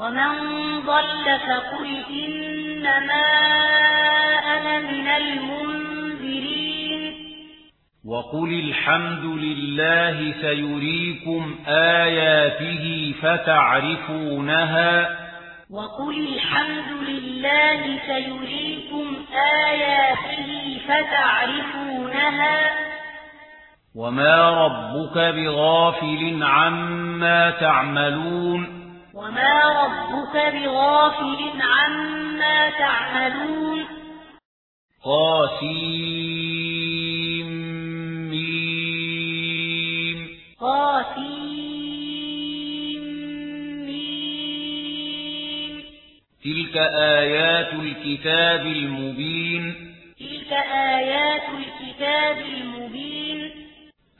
ومن ضل فقل إنما أنا من المنذرين وقل الحمد لله سيريكم آياته فتعرفونها وقل الحمد لله سيريكم آياته فتعرفونها وما ربك بغافل عما تعملون وما ربك بغافل عما تعملون وما ربك بغافل عما تعملون قاسم ميم قاسم ميم تلك آيات الكتاب المبين تلك آيات الكتاب المبين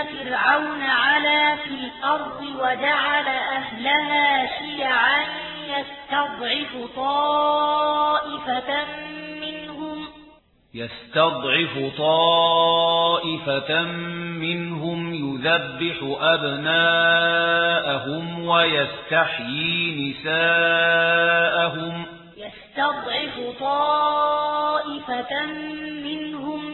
إن فرعون علا في الأرض وجعل أهلها شيعا يستضعف طائفة منهم يستضعف طائفة منهم يذبح أبناءهم ويستحيي نساءهم يستضعف طائفة منهم